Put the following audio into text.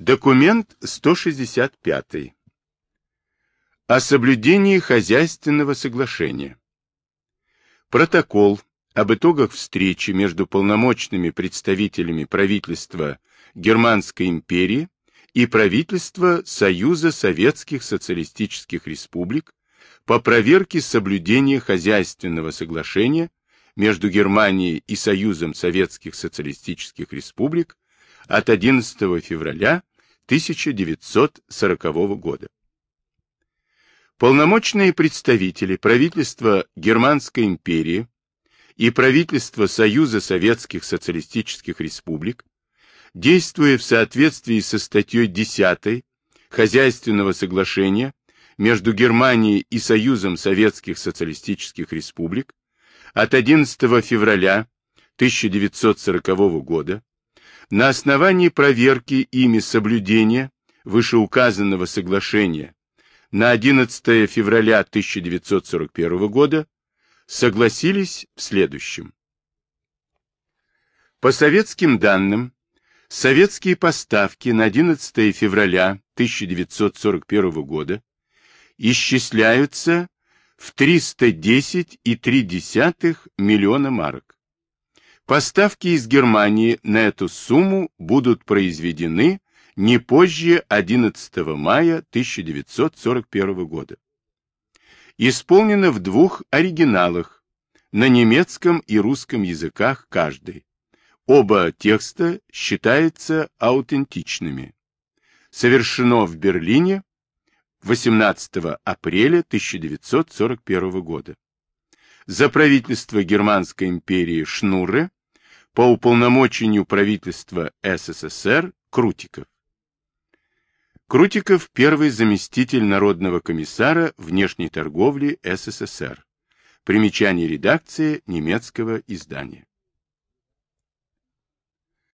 Документ 165. О соблюдении хозяйственного соглашения. Протокол об итогах встречи между полномочными представителями правительства Германской империи и правительства Союза Советских Социалистических Республик по проверке соблюдения хозяйственного соглашения между Германией и Союзом Советских Социалистических Республик от 11 февраля 1940 года. Полномочные представители правительства Германской империи и правительства Союза Советских Социалистических Республик, действуя в соответствии со статьей 10 Хозяйственного соглашения между Германией и Союзом Советских Социалистических Республик от 11 февраля 1940 года, на основании проверки ими соблюдения вышеуказанного соглашения на 11 февраля 1941 года согласились в следующем. По советским данным, советские поставки на 11 февраля 1941 года исчисляются в 310,3 миллиона марок. Поставки из Германии на эту сумму будут произведены не позже 11 мая 1941 года. Исполнено в двух оригиналах, на немецком и русском языках каждый. Оба текста считаются аутентичными. Совершено в Берлине 18 апреля 1941 года. За правительство Германской империи Шнурре по уполномочению правительства СССР Крутиков. Крутиков – первый заместитель Народного комиссара внешней торговли СССР. Примечание редакции немецкого издания.